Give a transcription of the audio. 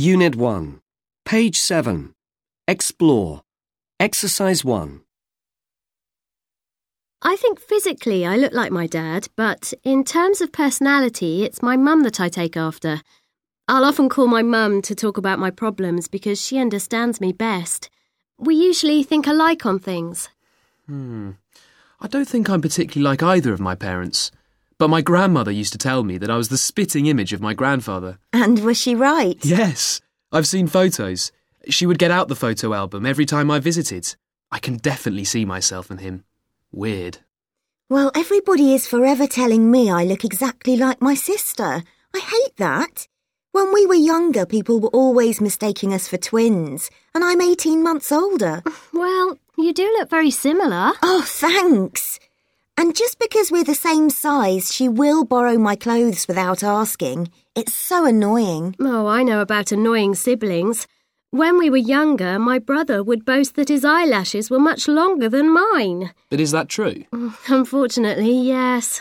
Unit 1, page 7. Explore. Exercise 1. I think physically I look like my dad, but in terms of personality, it's my mum that I take after. I'll often call my mum to talk about my problems because she understands me best. We usually think alike on things. Hmm. I don't think I'm particularly like either of my parents. But my grandmother used to tell me that I was the spitting image of my grandfather. And was she right? Yes, I've seen photos. She would get out the photo album every time I visited. I can definitely see myself in him. Weird. Well, everybody is forever telling me I look exactly like my sister. I hate that. When we were younger, people were always mistaking us for twins, and I'm 18 months older. Well, you do look very similar. Oh, thanks. And just because we're the same size, she will borrow my clothes without asking. It's so annoying. Oh, I know about annoying siblings. When we were younger, my brother would boast that his eyelashes were much longer than mine. But is that true? Unfortunately, yes.